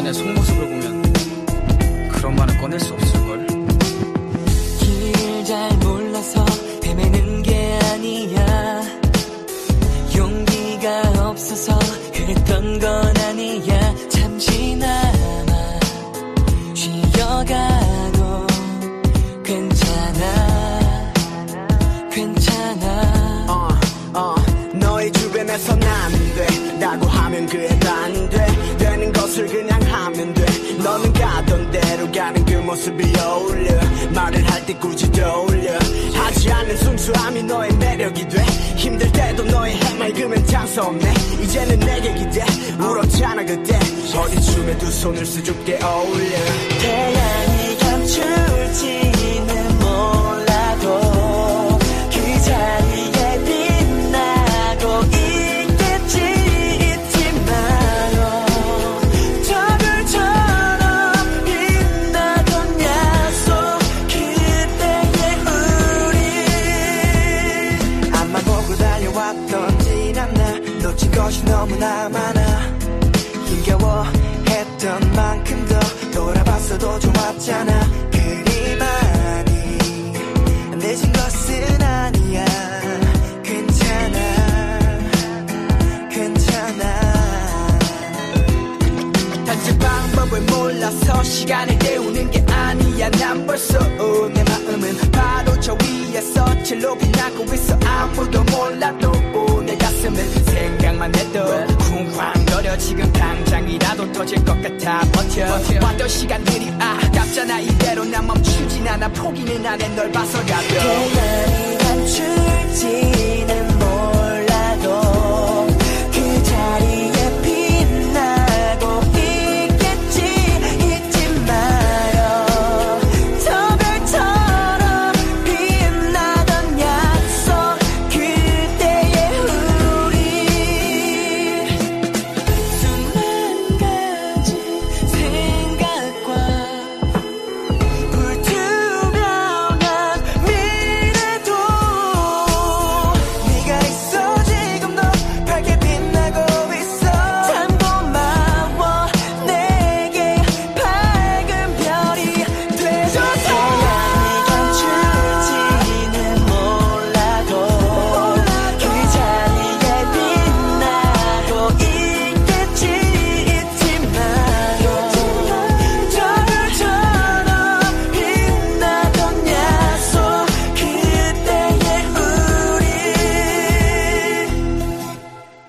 내 속모습을 보면 그런 말은 꺼낼 수 없을걸? 길잘 몰라서 헤매는 게 아니야. 용기가 없어서 그랬던 건 아니야. 잠시나마 쉬어가도 괜찮아. 괜찮아. 어, 어, 너의 주변에서 난돼. 라고 하면 그래도 안 돼 것을 그냥 하면 돼. 너는 가던 대로 가는 그 모습이 어울려. 말을 할 때 굳이 떠올려. 하지 않는 순수함이 너의 매력이 돼. 힘들 때도 너의 해맑으면 장사 없네. 이제는 내게 기대. 울었잖아 그때. 어디쯤에 두 손을 수줍게 어울려. 태양이 감출지 것이 너무나 많아. 힘겨워했던 만큼 더 돌아봤어도 좋았잖아. 그리 많이 늦은 것은 아니야. 괜찮아. 괜찮아. 단지 방법을 몰라서 시간을 때우는 게 아니야. 난 벌써 어, 내 마음은 바로 저 위에서 질로 빛나고 있어 터질 것 같아. 버텨. 왔던 시간들이 아깝잖아. 이대로 난 멈추진 않아. 포기는 안해. 널 봐서 가벼 태양이 감출지는